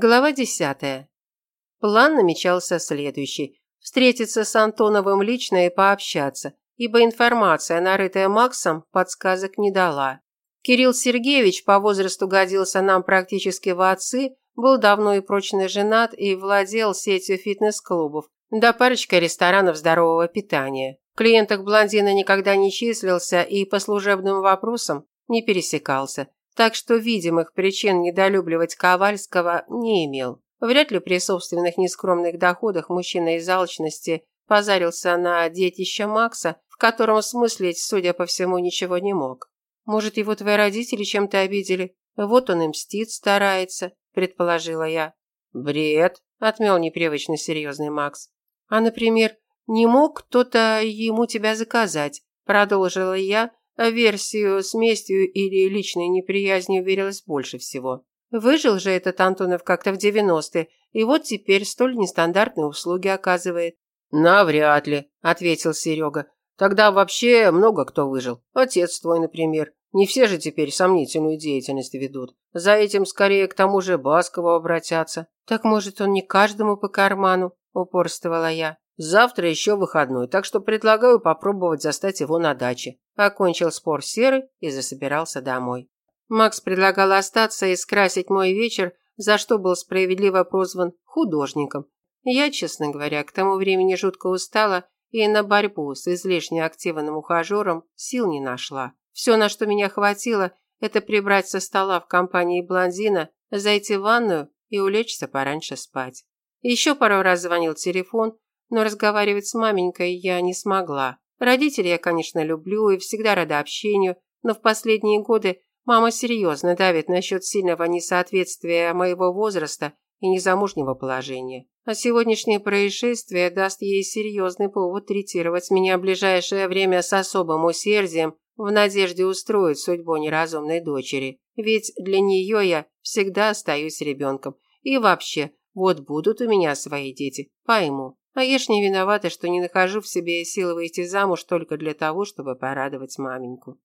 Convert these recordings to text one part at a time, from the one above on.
Глава десятая. План намечался следующий. Встретиться с Антоновым лично и пообщаться, ибо информация, нарытая Максом, подсказок не дала. Кирилл Сергеевич по возрасту годился нам практически в отцы, был давно и прочно женат и владел сетью фитнес-клубов, да парочкой ресторанов здорового питания. В клиентах блондина никогда не числился и по служебным вопросам не пересекался так что видимых причин недолюбливать Ковальского не имел. Вряд ли при собственных нескромных доходах мужчина из алчности позарился на детище Макса, в котором смыслить, судя по всему, ничего не мог. Может, его твои родители чем-то обидели? Вот он и мстит, старается, предположила я. Бред, отмел непривычно серьезный Макс. А, например, не мог кто-то ему тебя заказать, продолжила я, а версию с местью или личной неприязнью верилось больше всего. Выжил же этот Антонов как-то в 90-е, и вот теперь столь нестандартные услуги оказывает. «Навряд ли», – ответил Серега. «Тогда вообще много кто выжил. Отец твой, например. Не все же теперь сомнительную деятельность ведут. За этим скорее к тому же Баскову обратятся». «Так, может, он не каждому по карману?» – упорствовала я. Завтра еще выходной, так что предлагаю попробовать застать его на даче. Окончил спор Серый и засобирался домой. Макс предлагал остаться и скрасить мой вечер, за что был справедливо прозван художником. Я, честно говоря, к тому времени жутко устала и на борьбу с излишне активным ухажером сил не нашла. Все, на что меня хватило, это прибрать со стола в компании блондина, зайти в ванную и улечься пораньше спать. Еще пару раз звонил телефон, но разговаривать с маменькой я не смогла. Родителей я, конечно, люблю и всегда рада общению, но в последние годы мама серьезно давит насчет сильного несоответствия моего возраста и незамужнего положения. А сегодняшнее происшествие даст ей серьезный повод третировать меня в ближайшее время с особым усердием в надежде устроить судьбу неразумной дочери. Ведь для нее я всегда остаюсь ребенком. И вообще, вот будут у меня свои дети, пойму. А я ж не виновата, что не нахожу в себе силы выйти замуж только для того, чтобы порадовать маменьку.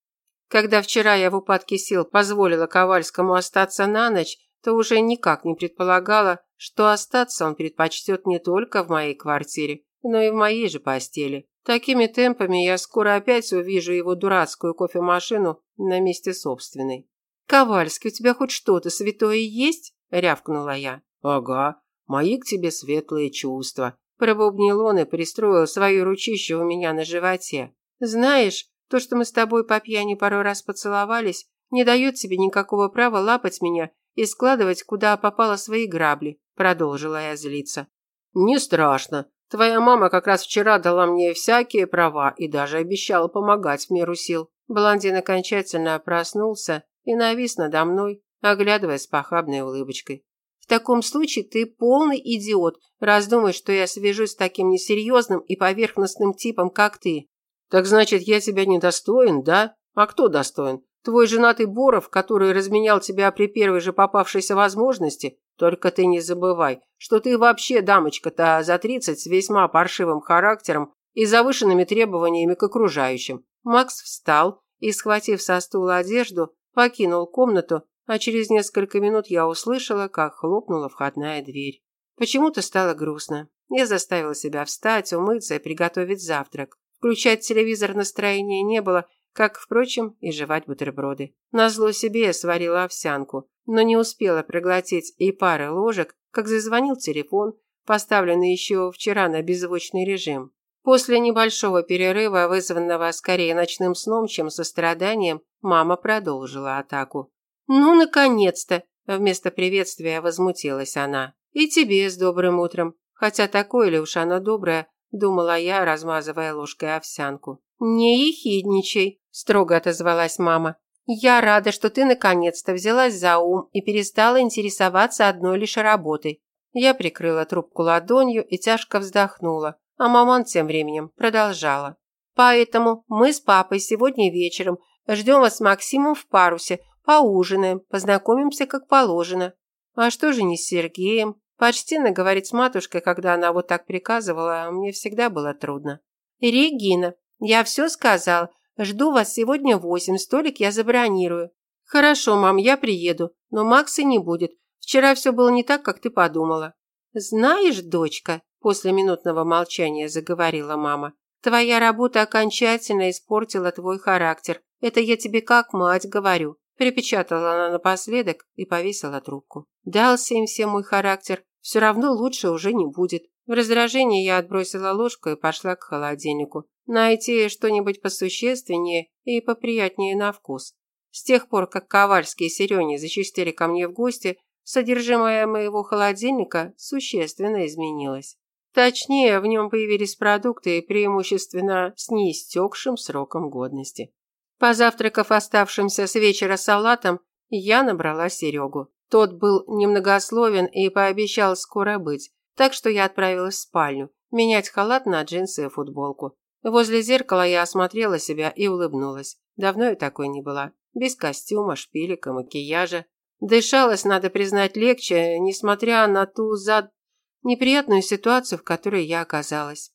Когда вчера я в упадке сил позволила Ковальскому остаться на ночь, то уже никак не предполагала, что остаться он предпочтет не только в моей квартире, но и в моей же постели. Такими темпами я скоро опять увижу его дурацкую кофемашину на месте собственной. «Ковальский, у тебя хоть что-то святое есть?» – рявкнула я. «Ага, мои к тебе светлые чувства», Пробубнил он и пристроил свою ручище у меня на животе. «Знаешь, то, что мы с тобой по пьяни пару раз поцеловались, не дает тебе никакого права лапать меня и складывать, куда попало свои грабли», продолжила я злиться. «Не страшно. Твоя мама как раз вчера дала мне всякие права и даже обещала помогать в меру сил». Блондин окончательно проснулся и навис надо мной, оглядывая с похабной улыбочкой. В таком случае ты полный идиот, раз думаешь, что я свяжусь с таким несерьезным и поверхностным типом, как ты. Так значит, я тебя недостоин, да? А кто достоин? Твой женатый Боров, который разменял тебя при первой же попавшейся возможности? Только ты не забывай, что ты вообще дамочка-то за тридцать с весьма паршивым характером и завышенными требованиями к окружающим. Макс встал и, схватив со стула одежду, покинул комнату, а через несколько минут я услышала, как хлопнула входная дверь. Почему-то стало грустно. Я заставила себя встать, умыться и приготовить завтрак. Включать телевизор настроения не было, как, впрочем, и жевать бутерброды. Назло себе я сварила овсянку, но не успела проглотить и пары ложек, как зазвонил телефон, поставленный еще вчера на беззвучный режим. После небольшого перерыва, вызванного скорее ночным сном, чем состраданием, мама продолжила атаку. «Ну, наконец-то!» – вместо приветствия возмутилась она. «И тебе с добрым утром. Хотя такое ли уж оно доброе?» – думала я, размазывая ложкой овсянку. «Не ехидничай», – строго отозвалась мама. «Я рада, что ты наконец-то взялась за ум и перестала интересоваться одной лишь работой». Я прикрыла трубку ладонью и тяжко вздохнула, а маман тем временем продолжала. «Поэтому мы с папой сегодня вечером ждем вас с Максимом в парусе Поужинаем, познакомимся как положено. А что же не с Сергеем? Почтенно говорить с матушкой, когда она вот так приказывала, мне всегда было трудно. Регина, я все сказала. Жду вас сегодня в восемь, столик я забронирую. Хорошо, мам, я приеду, но Макса не будет. Вчера все было не так, как ты подумала». «Знаешь, дочка», – после минутного молчания заговорила мама, «твоя работа окончательно испортила твой характер. Это я тебе как мать говорю». Припечатала она напоследок и повесила трубку. Дался им всем мой характер, все равно лучше уже не будет. В раздражении я отбросила ложку и пошла к холодильнику. Найти что-нибудь посущественнее и поприятнее на вкус. С тех пор, как Ковальский и Серёня зачастили ко мне в гости, содержимое моего холодильника существенно изменилось. Точнее, в нем появились продукты преимущественно с неистекшим сроком годности. Позавтракав оставшимся с вечера салатом, я набрала Серегу. Тот был немногословен и пообещал скоро быть, так что я отправилась в спальню, менять халат на джинсы и футболку. Возле зеркала я осмотрела себя и улыбнулась. Давно я такой не была. Без костюма, шпилека, макияжа. Дышалось, надо признать, легче, несмотря на ту зад... неприятную ситуацию, в которой я оказалась.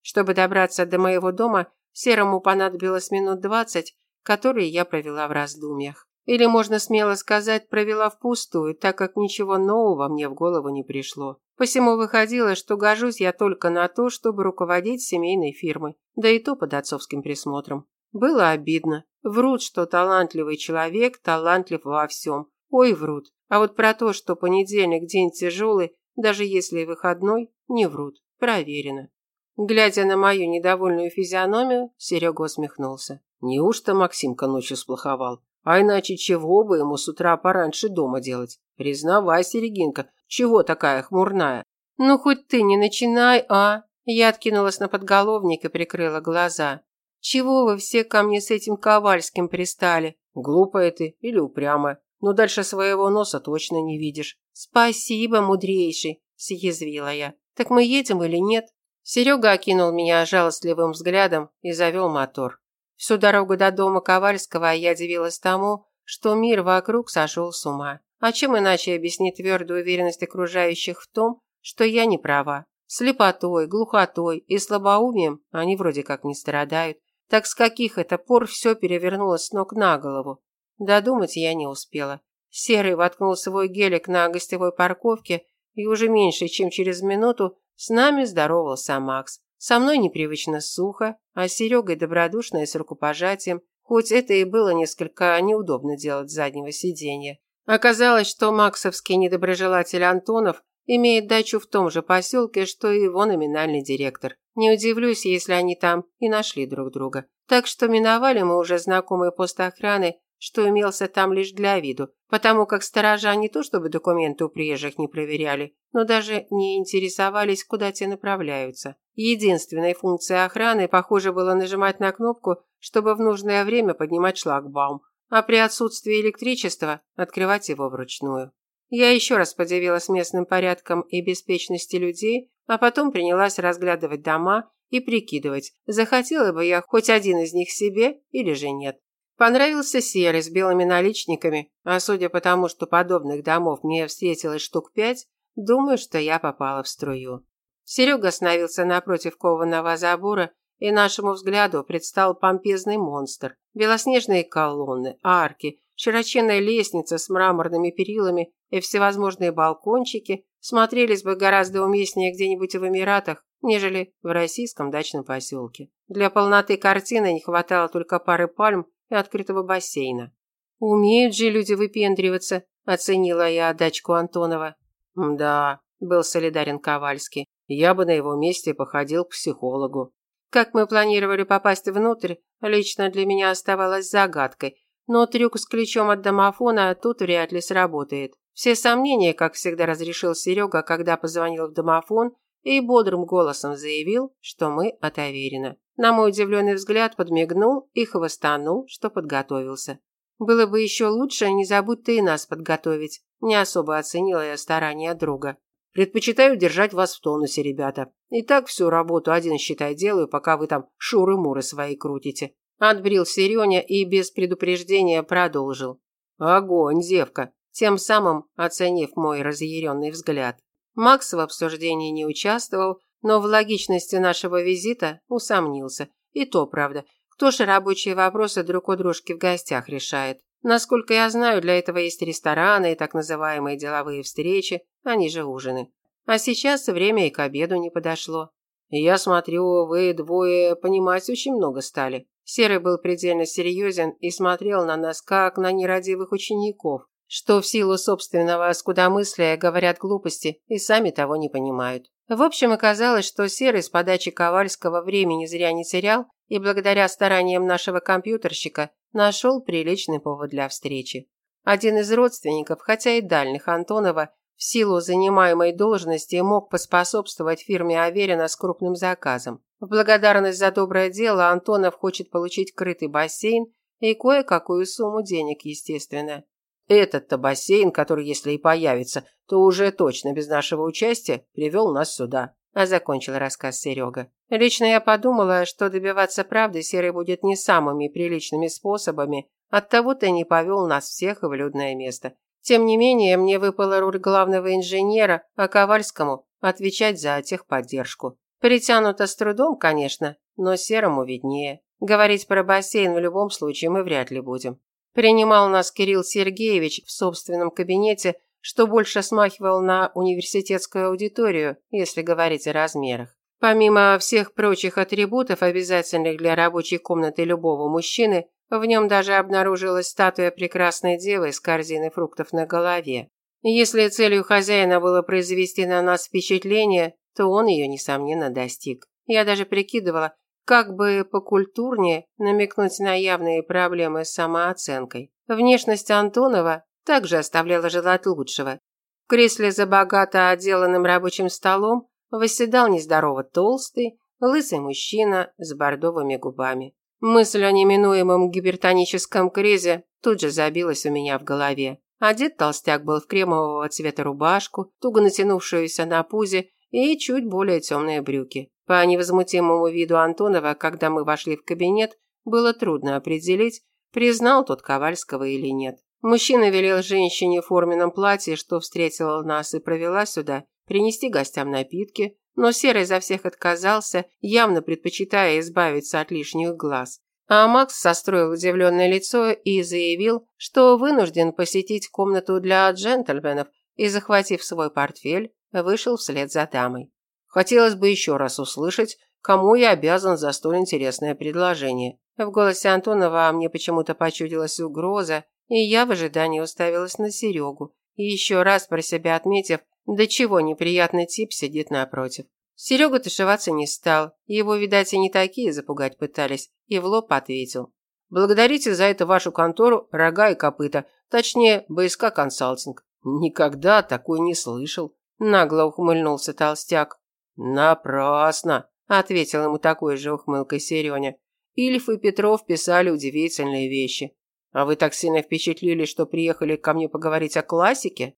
Чтобы добраться до моего дома, Серому понадобилось минут двадцать, которые я провела в раздумьях. Или, можно смело сказать, провела впустую, так как ничего нового мне в голову не пришло. Посему выходило, что гожусь я только на то, чтобы руководить семейной фирмой, да и то под отцовским присмотром. Было обидно. Врут, что талантливый человек талантлив во всем. Ой, врут. А вот про то, что понедельник день тяжелый, даже если и выходной, не врут. Проверено. Глядя на мою недовольную физиономию, Серега усмехнулся. Неужто Максимка ночью сплоховал? А иначе чего бы ему с утра пораньше дома делать? Признавайся, Регинка, чего такая хмурная? Ну, хоть ты не начинай, а? Я откинулась на подголовник и прикрыла глаза. Чего вы все ко мне с этим Ковальским пристали? Глупая ты или упрямая? Но дальше своего носа точно не видишь. Спасибо, мудрейший, съязвила я. Так мы едем или нет? Серега окинул меня жалостливым взглядом и завел мотор. Всю дорогу до дома Ковальского я дивилась тому, что мир вокруг сошел с ума. А чем иначе объяснить твердую уверенность окружающих в том, что я не права? Слепотой, глухотой и слабоумием они вроде как не страдают. Так с каких это пор все перевернулось с ног на голову? Додумать я не успела. Серый воткнул свой гелик на гостевой парковке, и уже меньше, чем через минуту с нами здоровался Макс. Со мной непривычно сухо, а с Серегой добродушно и с рукопожатием, хоть это и было несколько неудобно делать с заднего сиденья. Оказалось, что максовский недоброжелатель Антонов имеет дачу в том же поселке, что и его номинальный директор. Не удивлюсь, если они там и нашли друг друга. Так что миновали мы уже знакомый пост охраны что имелся там лишь для виду, потому как сторожа не то чтобы документы у приезжих не проверяли, но даже не интересовались, куда те направляются. Единственной функцией охраны, похоже, было нажимать на кнопку, чтобы в нужное время поднимать шлагбаум, а при отсутствии электричества открывать его вручную. Я еще раз подивилась местным порядком и беспечности людей, а потом принялась разглядывать дома и прикидывать, захотела бы я хоть один из них себе или же нет. Понравился серый с белыми наличниками, а судя по тому, что подобных домов мне встретилось штук пять, думаю, что я попала в струю. Серега остановился напротив кованого забора, и нашему взгляду предстал помпезный монстр. Белоснежные колонны, арки, широченная лестница с мраморными перилами и всевозможные балкончики смотрелись бы гораздо уместнее где-нибудь в Эмиратах, нежели в российском дачном поселке. Для полноты картины не хватало только пары пальм и открытого бассейна. «Умеют же люди выпендриваться», – оценила я дачку Антонова. «Да», – был солидарен Ковальский. «Я бы на его месте походил к психологу». Как мы планировали попасть внутрь, лично для меня оставалось загадкой, но трюк с ключом от домофона тут вряд ли сработает. Все сомнения, как всегда, разрешил Серега, когда позвонил в домофон и бодрым голосом заявил, что мы от Аверина. На мой удивленный взгляд подмигнул и хвостанул, что подготовился. Было бы еще лучше, не забудь ты и нас подготовить. Не особо оценила я старания друга. Предпочитаю держать вас в тонусе, ребята. И так всю работу один, считай, делаю, пока вы там шуры-муры свои крутите. Отбрил Сереня и без предупреждения продолжил. Огонь, девка. Тем самым оценив мой разъяренный взгляд. Макс в обсуждении не участвовал, но в логичности нашего визита усомнился. И то правда. Кто же рабочие вопросы друг у дружки в гостях решает? Насколько я знаю, для этого есть рестораны и так называемые деловые встречи, они же ужины. А сейчас время и к обеду не подошло. Я смотрю, вы двое понимать очень много стали. Серый был предельно серьезен и смотрел на нас, как на нерадивых учеников, что в силу собственного скудомыслия говорят глупости и сами того не понимают. В общем, оказалось, что Серый с подачи Ковальского времени зря не терял и благодаря стараниям нашего компьютерщика нашел приличный повод для встречи. Один из родственников, хотя и дальних Антонова, в силу занимаемой должности мог поспособствовать фирме Аверина с крупным заказом. В благодарность за доброе дело Антонов хочет получить крытый бассейн и кое-какую сумму денег, естественно. Этот-то бассейн, который, если и появится, то уже точно без нашего участия, привел нас сюда. А закончил рассказ Серега. Лично я подумала, что добиваться правды Серый будет не самыми приличными способами, оттого-то не повел нас всех в людное место. Тем не менее, мне выпала роль главного инженера, а Ковальскому отвечать за техподдержку. Притянуто с трудом, конечно, но Серому виднее. Говорить про бассейн в любом случае мы вряд ли будем. Принимал нас Кирилл Сергеевич в собственном кабинете, что больше смахивал на университетскую аудиторию, если говорить о размерах. Помимо всех прочих атрибутов, обязательных для рабочей комнаты любого мужчины, в нем даже обнаружилась статуя прекрасной девы с корзиной фруктов на голове. Если целью хозяина было произвести на нас впечатление, то он ее, несомненно, достиг. Я даже прикидывала, как бы покультурнее намекнуть на явные проблемы с самооценкой. Внешность Антонова также оставляла желать лучшего. В кресле за богато отделанным рабочим столом восседал нездорово толстый, лысый мужчина с бордовыми губами. Мысль о неминуемом гипертоническом кризе тут же забилась у меня в голове. Одет толстяк был в кремового цвета рубашку, туго натянувшуюся на пузе и чуть более темные брюки. По невозмутимому виду Антонова, когда мы вошли в кабинет, было трудно определить, признал тот Ковальского или нет. Мужчина велел женщине в форменном платье, что встретила нас и провела сюда, принести гостям напитки, но Серый за всех отказался, явно предпочитая избавиться от лишних глаз. А Макс состроил удивленное лицо и заявил, что вынужден посетить комнату для джентльменов и, захватив свой портфель, вышел вслед за дамой. Хотелось бы еще раз услышать, кому я обязан за столь интересное предложение. В голосе Антонова мне почему-то почудилась угроза, и я в ожидании уставилась на Серегу, и еще раз про себя отметив, до чего неприятный тип сидит напротив. Серега тушеваться не стал, его, видать, и не такие запугать пытались, и в лоб ответил. «Благодарите за это вашу контору, рога и копыта, точнее, БСК консалтинг». «Никогда такой не слышал», – нагло ухмыльнулся толстяк. «Напрасно», – ответил ему такой же ухмылкой Сереня. «Ильф и Петров писали удивительные вещи. А вы так сильно впечатлились, что приехали ко мне поговорить о классике?»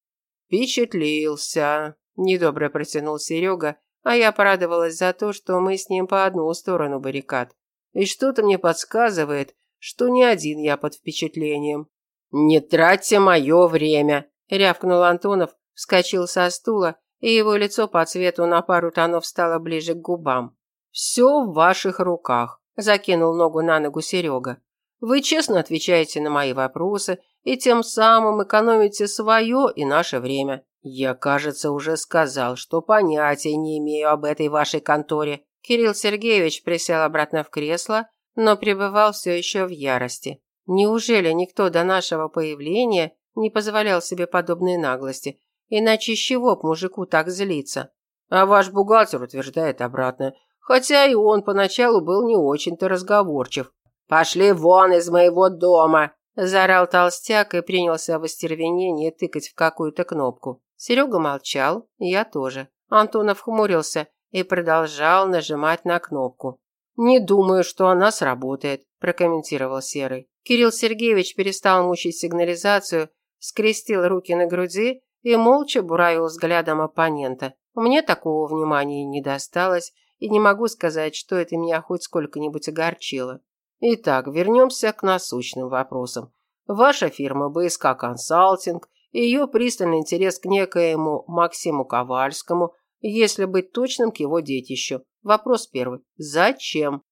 «Впечатлился», – недобро протянул Серега, а я порадовалась за то, что мы с ним по одну сторону баррикад. И что-то мне подсказывает, что не один я под впечатлением. «Не тратьте мое время», – рявкнул Антонов, вскочил со стула и его лицо по цвету на пару тонов стало ближе к губам. «Все в ваших руках», – закинул ногу на ногу Серега. «Вы честно отвечаете на мои вопросы и тем самым экономите свое и наше время. Я, кажется, уже сказал, что понятия не имею об этой вашей конторе». Кирилл Сергеевич присел обратно в кресло, но пребывал все еще в ярости. Неужели никто до нашего появления не позволял себе подобной наглости? Иначе с чего б мужику так злиться? А ваш бухгалтер утверждает обратное. Хотя и он поначалу был не очень-то разговорчив. «Пошли вон из моего дома!» Заорал толстяк и принялся в остервенении тыкать в какую-то кнопку. Серега молчал, я тоже. Антонов хмурился и продолжал нажимать на кнопку. «Не думаю, что она сработает», – прокомментировал Серый. Кирилл Сергеевич перестал мучить сигнализацию, скрестил руки на груди и молча буравил взглядом оппонента. Мне такого внимания не досталось, и не могу сказать, что это меня хоть сколько-нибудь огорчило. Итак, вернемся к насущным вопросам. Ваша фирма БСК Консалтинг, ее пристальный интерес к некоему Максиму Ковальскому, если быть точным, к его детищу. Вопрос первый. Зачем?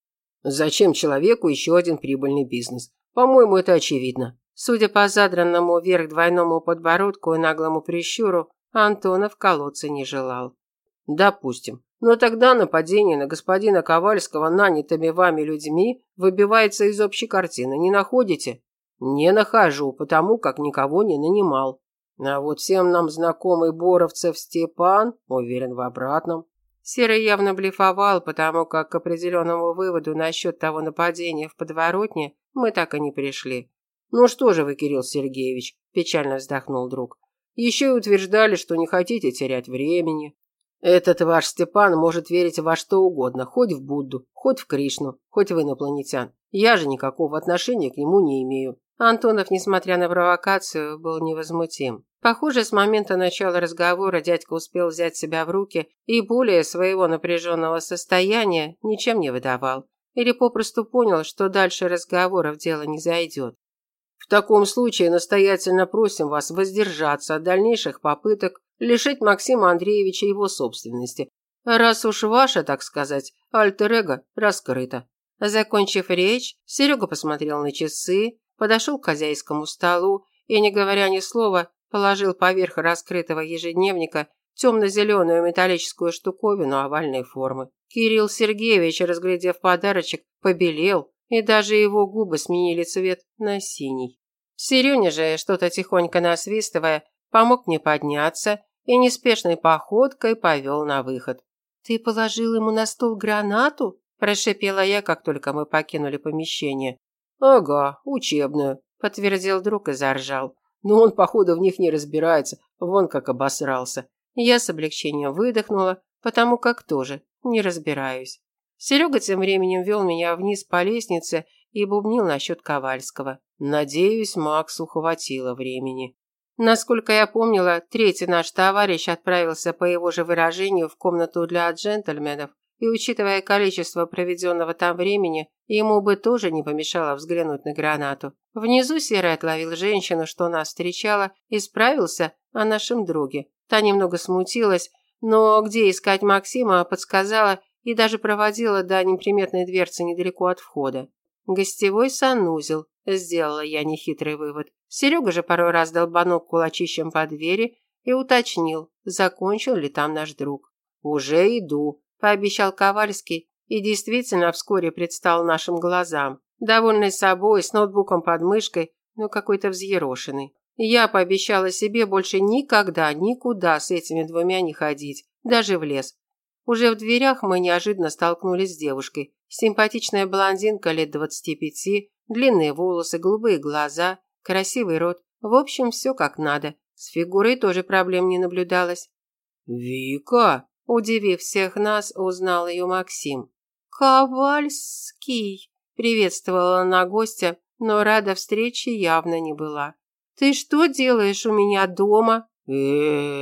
Зачем человеку еще один прибыльный бизнес? По-моему, это очевидно, Судя по задранному вверх двойному подбородку и наглому прищуру, Антонов колоться не желал. Допустим. Но тогда нападение на господина Ковальского нанятыми вами людьми выбивается из общей картины, не находите? Не нахожу, потому как никого не нанимал. А вот всем нам знакомый Боровцев Степан уверен в обратном. Серый явно блефовал, потому как к определенному выводу насчет того нападения в подворотне мы так и не пришли. «Ну что же вы, Кирилл Сергеевич», – печально вздохнул друг. «Еще и утверждали, что не хотите терять времени. Этот ваш Степан может верить во что угодно, хоть в Будду, хоть в Кришну, хоть в инопланетян. Я же никакого отношения к нему не имею». Антонов, несмотря на провокацию, был невозмутим. Похоже, с момента начала разговора дядька успел взять себя в руки и более своего напряженного состояния ничем не выдавал. Или попросту понял, что дальше разговоров дело не зайдет. В таком случае настоятельно просим вас воздержаться от дальнейших попыток лишить Максима Андреевича его собственности, раз уж ваше, так сказать, альтер-эго раскрыто. Закончив речь, Серега посмотрел на часы, подошел к хозяйскому столу и, не говоря ни слова, положил поверх раскрытого ежедневника темно-зеленую металлическую штуковину овальной формы. Кирилл Сергеевич, разглядев подарочек, побелел, и даже его губы сменили цвет на синий. Серёня же, что-то тихонько насвистывая, помог мне подняться и неспешной походкой повел на выход. «Ты положил ему на стол гранату?» – прошипела я, как только мы покинули помещение. «Ага, учебную», – подтвердил друг и заржал. Но он, походу, в них не разбирается, вон как обосрался. Я с облегчением выдохнула, потому как тоже не разбираюсь. Серега тем временем вел меня вниз по лестнице и бубнил насчет Ковальского. Надеюсь, Максу хватило времени. Насколько я помнила, третий наш товарищ отправился, по его же выражению, в комнату для джентльменов, и, учитывая количество проведенного там времени, ему бы тоже не помешало взглянуть на гранату. Внизу Серый отловил женщину, что нас встречала, и справился о нашем друге. Та немного смутилась, но где искать Максима, подсказала и даже проводила до неприметной дверцы недалеко от входа. Гостевой санузел, сделала я нехитрый вывод. Серега же пару раз долбанул кулачищем по двери и уточнил, закончил ли там наш друг. «Уже иду», – пообещал Ковальский и действительно вскоре предстал нашим глазам. Довольный собой, с ноутбуком под мышкой, но какой-то взъерошенный. Я пообещала себе больше никогда никуда с этими двумя не ходить, даже в лес. Уже в дверях мы неожиданно столкнулись с девушкой. Симпатичная блондинка лет двадцати пяти, длинные волосы, голубые глаза, красивый рот. В общем, все как надо. С фигурой тоже проблем не наблюдалось. «Вика!» Удивив всех нас, узнал ее Максим. «Ковальский!» – приветствовала она гостя, но рада встрече явно не была. «Ты что делаешь у меня дома?» э,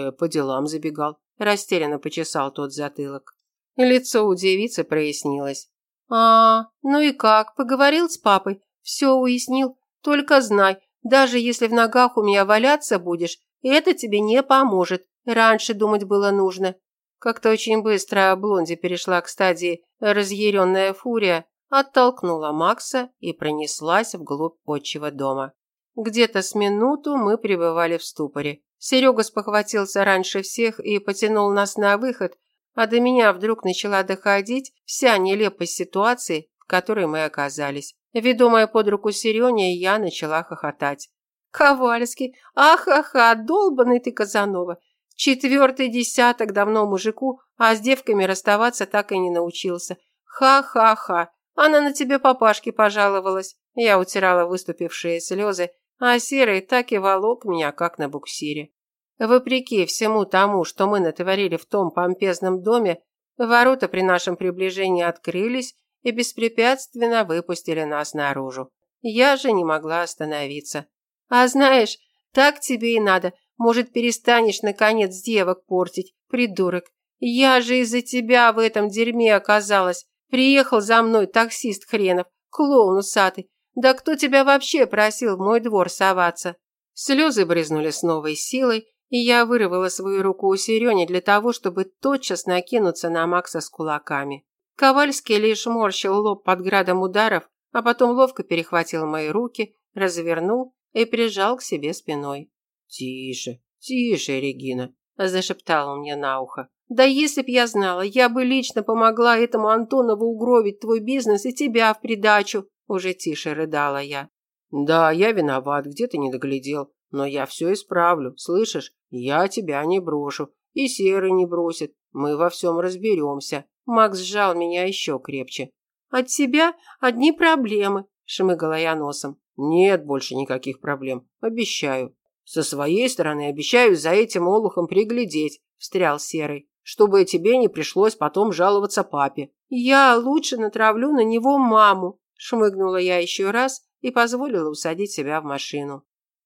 -э по делам забегал. Растерянно почесал тот затылок. Лицо у девицы прояснилось. «А, ну и как? Поговорил с папой? Все уяснил? Только знай, даже если в ногах у меня валяться будешь, это тебе не поможет. Раньше думать было нужно. Как-то очень быстро Блонди перешла к стадии «разъяренная фурия», оттолкнула Макса и пронеслась вглубь отчего дома. Где-то с минуту мы пребывали в ступоре. Серега спохватился раньше всех и потянул нас на выход, а до меня вдруг начала доходить вся нелепость ситуации, в которой мы оказались. Ведомая под руку Серёне, я начала хохотать. «Ковальский! Ахаха! Долбанный ты, Казанова! Четвертый десяток давно мужику, а с девками расставаться так и не научился. Ха-ха-ха! Она на тебе папашке пожаловалась!» Я утирала выступившие слезы, а Серый так и волок меня, как на буксире. Вопреки всему тому, что мы натворили в том помпезном доме, ворота при нашем приближении открылись и беспрепятственно выпустили нас наружу. Я же не могла остановиться. А знаешь, так тебе и надо. Может, перестанешь, наконец, девок портить, придурок. Я же из-за тебя в этом дерьме оказалась. Приехал за мной таксист хренов, клоун усатый. Да кто тебя вообще просил в мой двор соваться? Слезы брызнули с новой силой, и я вырвала свою руку у Серёни для того, чтобы тотчас накинуться на Макса с кулаками. Ковальский лишь морщил лоб под градом ударов, а потом ловко перехватил мои руки, развернул и прижал к себе спиной. «Тише, тише, Регина», – зашептал он мне на ухо. «Да если б я знала, я бы лично помогла этому Антонову угробить твой бизнес и тебя в придачу», – уже тише рыдала я. «Да, я виноват, где ты не доглядел, но я все исправлю, слышишь? Я тебя не брошу, и Серый не бросит, мы во всем разберемся». Макс сжал меня еще крепче. «От тебя одни проблемы», – шмыгала я носом. «Нет больше никаких проблем, обещаю. Со своей стороны обещаю за этим олухом приглядеть», – встрял Серый, «чтобы тебе не пришлось потом жаловаться папе». «Я лучше натравлю на него маму», – шмыгнула я еще раз и позволила усадить себя в машину.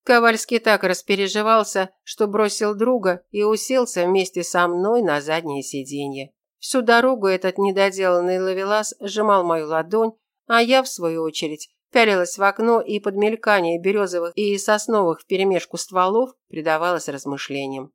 Ковальский так распереживался, что бросил друга и уселся вместе со мной на заднее сиденье. Всю дорогу этот недоделанный ловелас сжимал мою ладонь, а я, в свою очередь, пялилась в окно и под мелькание березовых и сосновых вперемешку стволов предавалась размышлениям.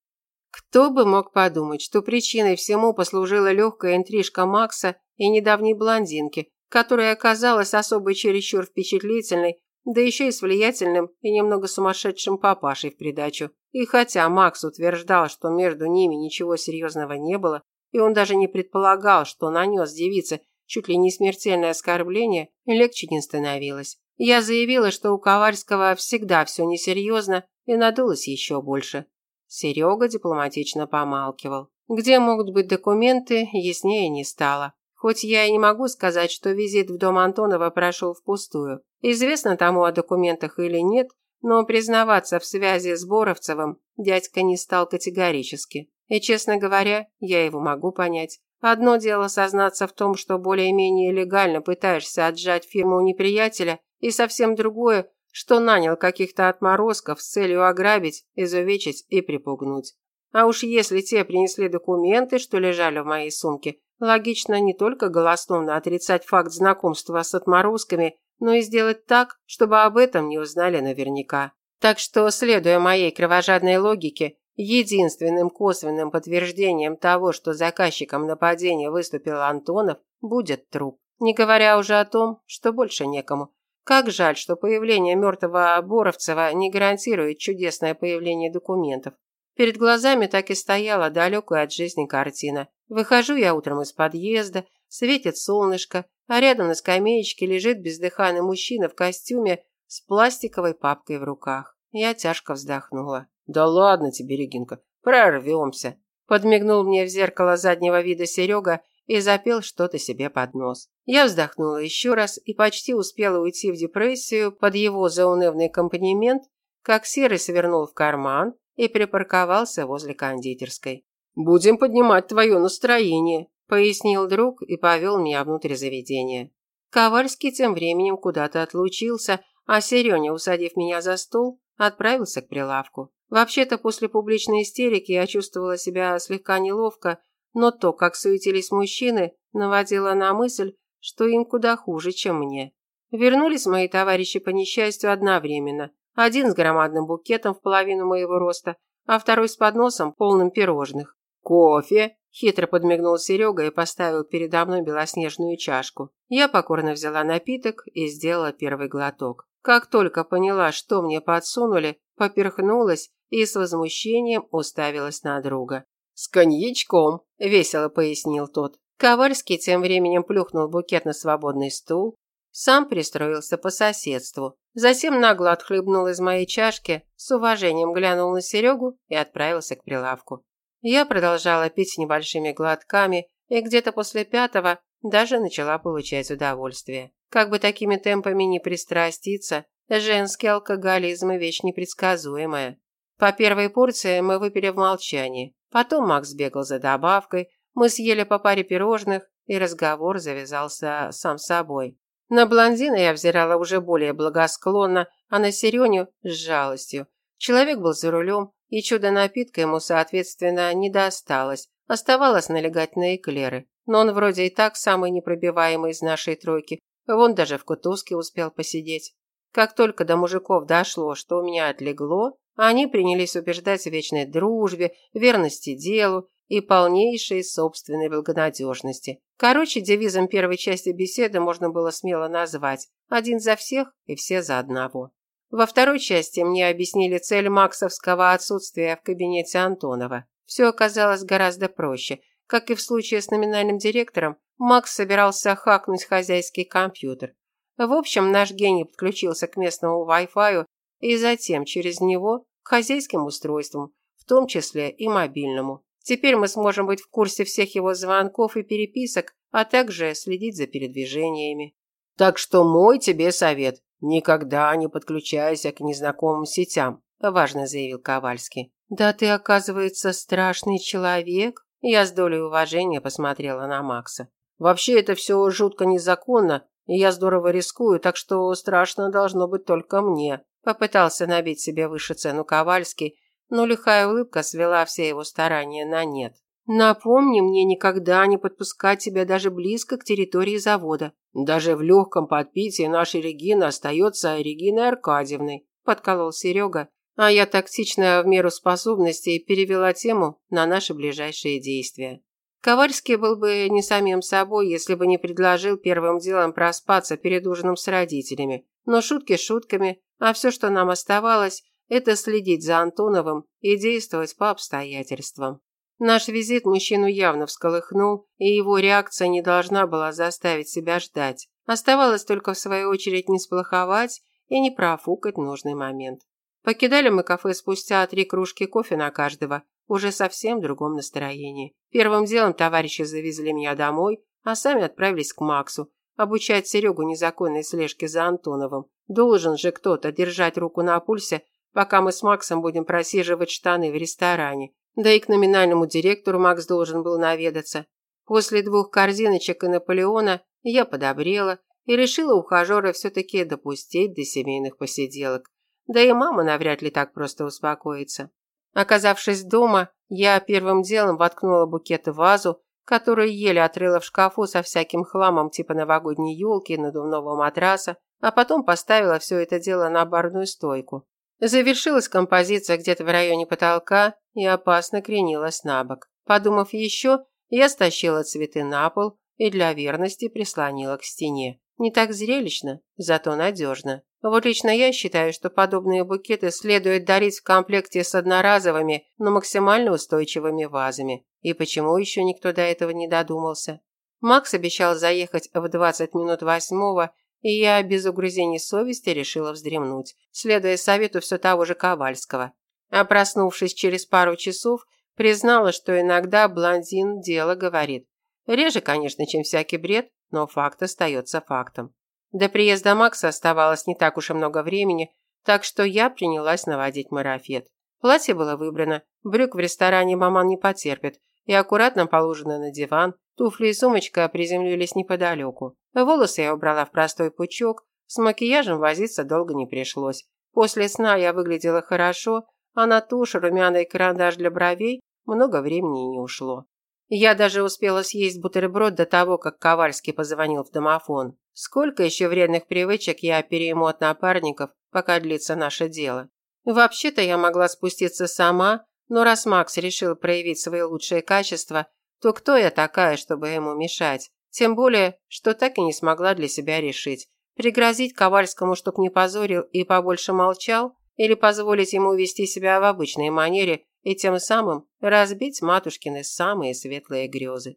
Кто бы мог подумать, что причиной всему послужила легкая интрижка Макса и недавней блондинки, которая оказалась особо чересчур впечатлительной, да еще и с влиятельным и немного сумасшедшим папашей в придачу. И хотя Макс утверждал, что между ними ничего серьезного не было, и он даже не предполагал, что нанес девице чуть ли не смертельное оскорбление, легче не становилось. Я заявила, что у Ковальского всегда все несерьезно, и надулась еще больше. Серега дипломатично помалкивал. Где могут быть документы, яснее не стало. Хоть я и не могу сказать, что визит в дом Антонова прошел впустую. Известно тому о документах или нет, но признаваться в связи с Боровцевым дядька не стал категорически. И, честно говоря, я его могу понять. Одно дело сознаться в том, что более-менее легально пытаешься отжать фирму у неприятеля, и совсем другое, что нанял каких-то отморозков с целью ограбить, изувечить и припугнуть. А уж если те принесли документы, что лежали в моей сумке, логично не только голословно отрицать факт знакомства с отморозками, но и сделать так, чтобы об этом не узнали наверняка. Так что, следуя моей кровожадной логике, Единственным косвенным подтверждением того, что заказчиком нападения выступил Антонов, будет труп. Не говоря уже о том, что больше некому. Как жаль, что появление мертвого Боровцева не гарантирует чудесное появление документов. Перед глазами так и стояла далекая от жизни картина. Выхожу я утром из подъезда, светит солнышко, а рядом на скамеечке лежит бездыханный мужчина в костюме с пластиковой папкой в руках. Я тяжко вздохнула. «Да ладно тебе, Регинка, прорвемся!» Подмигнул мне в зеркало заднего вида Серега и запел что-то себе под нос. Я вздохнула еще раз и почти успела уйти в депрессию под его заунывный аккомпанемент, как Серый свернул в карман и припарковался возле кондитерской. «Будем поднимать твое настроение», – пояснил друг и повел меня внутрь заведения. Ковальский тем временем куда-то отлучился, а Сереня, усадив меня за стол, отправился к прилавку. Вообще-то после публичной истерики я чувствовала себя слегка неловко, но то, как суетились мужчины, наводило на мысль, что им куда хуже, чем мне. Вернулись мои товарищи по несчастью одновременно. Один с громадным букетом в половину моего роста, а второй с подносом, полным пирожных. «Кофе?» – хитро подмигнул Серега и поставил передо мной белоснежную чашку. Я покорно взяла напиток и сделала первый глоток. Как только поняла, что мне подсунули, поперхнулась и с возмущением уставилась на друга. «С коньячком», – весело пояснил тот. Ковальский тем временем плюхнул букет на свободный стул, сам пристроился по соседству. Затем нагло отхлебнул из моей чашки, с уважением глянул на Серегу и отправился к прилавку. Я продолжала пить небольшими глотками и где-то после пятого даже начала получать удовольствие. Как бы такими темпами не пристраститься, женский алкоголизм – вещь непредсказуемая. По первой порции мы выпили в молчании. Потом Макс бегал за добавкой, мы съели по паре пирожных, и разговор завязался сам собой. На блондина я взирала уже более благосклонно, а на Сереню – с жалостью. Человек был за рулем, и чудо напитка ему, соответственно, не досталось. Оставалось налегать на эклеры. Но он вроде и так самый непробиваемый из нашей тройки. Вон даже в кутузке успел посидеть. Как только до мужиков дошло, что у меня отлегло, они принялись убеждать в вечной дружбе, верности делу и полнейшей собственной благонадежности. Короче, девизом первой части беседы можно было смело назвать «один за всех и все за одного». Во второй части мне объяснили цель максовского отсутствия в кабинете Антонова. Все оказалось гораздо проще. Как и в случае с номинальным директором, Макс собирался хакнуть хозяйский компьютер. В общем, наш гений подключился к местному Wi-Fi и затем через него к хозяйским устройствам, в том числе и мобильному. Теперь мы сможем быть в курсе всех его звонков и переписок, а также следить за передвижениями. Так что мой тебе совет – никогда не подключайся к незнакомым сетям, важно заявил Ковальский. Да ты, оказывается, страшный человек. Я с долей уважения посмотрела на Макса. Вообще это все жутко незаконно, и я здорово рискую, так что страшно должно быть только мне. Попытался набить себе выше цену Ковальский, но лихая улыбка свела все его старания на нет. Напомни мне никогда не подпускать тебя даже близко к территории завода. Даже в легком подпитии наша Регина остается Региной Аркадьевной, подколол Серега, а я тактично в меру способностей перевела тему на наши ближайшие действия. Ковальский был бы не самим собой, если бы не предложил первым делом проспаться перед ужином с родителями. Но шутки шутками, а все, что нам оставалось, это следить за Антоновым и действовать по обстоятельствам. Наш визит мужчину явно всколыхнул, и его реакция не должна была заставить себя ждать. Оставалось только в свою очередь не сплоховать и не профукать нужный момент. Покидали мы кафе спустя три кружки кофе на каждого, уже совсем в другом настроении. Первым делом товарищи завезли меня домой, а сами отправились к Максу, обучать Серегу незаконной слежке за Антоновым. Должен же кто-то держать руку на пульсе, пока мы с Максом будем просиживать штаны в ресторане. Да и к номинальному директору Макс должен был наведаться. После двух корзиночек и Наполеона я подобрела и решила ухажера все-таки допустить до семейных посиделок. Да и мама навряд ли так просто успокоится. Оказавшись дома, я первым делом воткнула букет в вазу, который еле отрыла в шкафу со всяким хламом типа новогодней елки, надувного матраса, а потом поставила все это дело на барную стойку. Завершилась композиция где-то в районе потолка и опасно кренилась на бок. Подумав еще, я стащила цветы на пол и для верности прислонила к стене. Не так зрелищно, зато надежно. Вот лично я считаю, что подобные букеты следует дарить в комплекте с одноразовыми, но максимально устойчивыми вазами. И почему еще никто до этого не додумался? Макс обещал заехать в 20 минут восьмого и я без угрызений совести решила вздремнуть, следуя совету все того же Ковальского. А проснувшись через пару часов, признала, что иногда блондин дело говорит. Реже, конечно, чем всякий бред, но факт остается фактом. До приезда Макса оставалось не так уж и много времени, так что я принялась наводить марафет. Платье было выбрано, брюк в ресторане маман не потерпит, и аккуратно положено на диван, туфли и сумочка приземлились неподалеку. Волосы я убрала в простой пучок, с макияжем возиться долго не пришлось. После сна я выглядела хорошо, а на тушь, румяный карандаш для бровей много времени не ушло. Я даже успела съесть бутерброд до того, как Ковальский позвонил в домофон. Сколько еще вредных привычек я перейму от напарников, пока длится наше дело. Вообще-то я могла спуститься сама, но раз Макс решил проявить свои лучшие качества, то кто я такая, чтобы ему мешать? Тем более, что так и не смогла для себя решить. Пригрозить Ковальскому, чтоб не позорил и побольше молчал, или позволить ему вести себя в обычной манере и тем самым разбить матушкины самые светлые грезы.